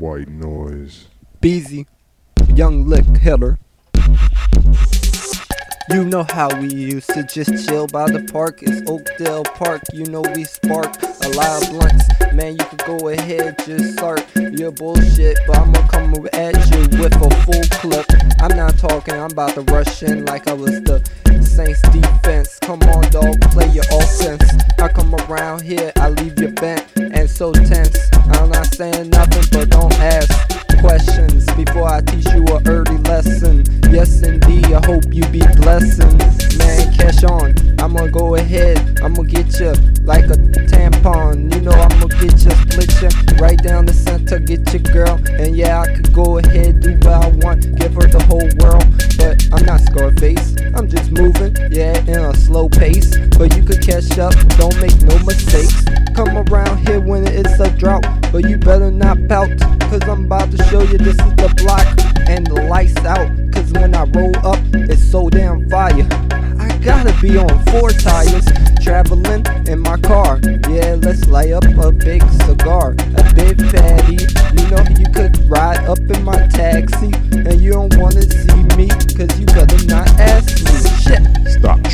white noise. Beezy, young lick hitter. You know how we used to just chill by the park. It's Oakdale Park. You know we spark a lot of blunts. Man, you could go ahead, just start your bullshit. But I'ma come at you with a full clip. I'm not talking, I'm about to rush in like I was the Saints defense. Come on, dog, play your offense. I come around here, I leave you bent and so tense. Saying nothing, but don't ask questions before I teach you a early lesson. Yes, indeed, I hope you be blessing. Man, cash on. I'ma go ahead, I'ma get you like a tampon. You know, I'ma get you, split you right down the center, get your girl. And yeah, I could go ahead, do catch up, don't make no mistakes. Come around here when it's a drought, but you better not pout, cause I'm about to show you this is the block and the lights out. Cause when I roll up, it's so damn fire. I gotta be on four tires, traveling in my car. Yeah, let's light up a big cigar, a big fatty. You know you could ride up in my taxi, and you don't wanna see me, cause you better not ask me.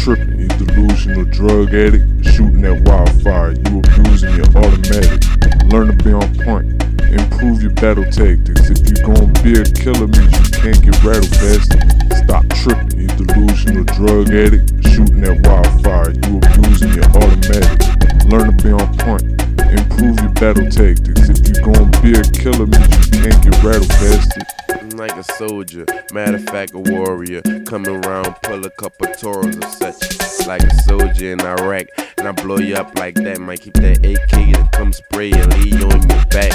Tripping, you delusional drug addict. Shooting that wildfire, you abusing your automatic. Learn to be on point, improve your battle tactics. If you gon' be a killer, means you can't get rattled fast. Stop tripping, you delusional drug addict. Shooting that wildfire, you abusing your automatic. Learn to be on point, improve your battle tactics. If you gon' be a killer, means you can't get rattled fast. Like a soldier, matter of fact, a warrior. Coming around, pull a couple Toros or such. Like a soldier in Iraq, and I blow you up like that. Might keep that AK to come spray and leave you on your back.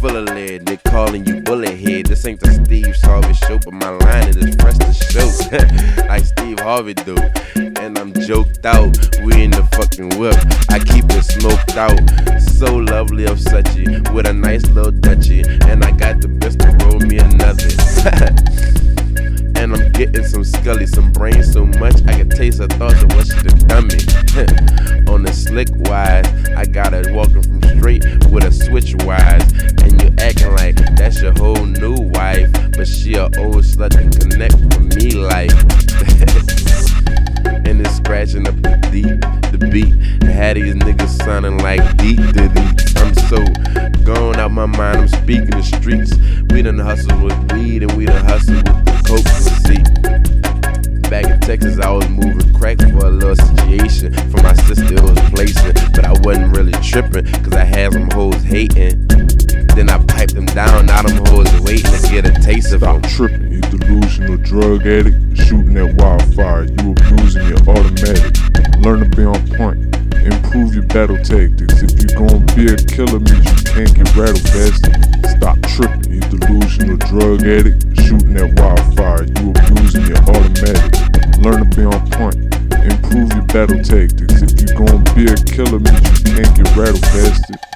Full of lead, they calling you bullet head. This ain't the Steve Harvey show, but my line is fresh to show. like Steve Harvey do. And I'm joked out, we in the fucking whip. I keep smoked out. So lovely of suchy, with a nice little duchy. And I got the best to roll me another. and I'm getting some scully, some brain so much I can taste the thoughts of what she done me. On the slick wise, I got her walking from straight with a switch wise. And you acting like that's your whole new wife. But she a old slut that connect Had these niggas sounding like deep diddy. I'm so gone out my mind, I'm speaking the streets. We done hustle with weed and we done hustle with the coke seat. Back in Texas, I was moving crack for a little situation. For my sister, it was placing. But I wasn't really tripping, cause I had some hoes hating. Then I piped them down, now them hoes waiting to get a taste of them. Stop tripping, you delusional drug addict. Shooting that wildfire, you abusing your automatic. Learn to be on point, improve your battle tactics. If you gon' be a killer, means you can't get rattled fast. Stop tripping, you delusional drug addict. Shooting that wildfire, you abusing your automatic. Learn to be on point, improve your battle tactics. If you gon' be a killer, means you can't get rattled fast.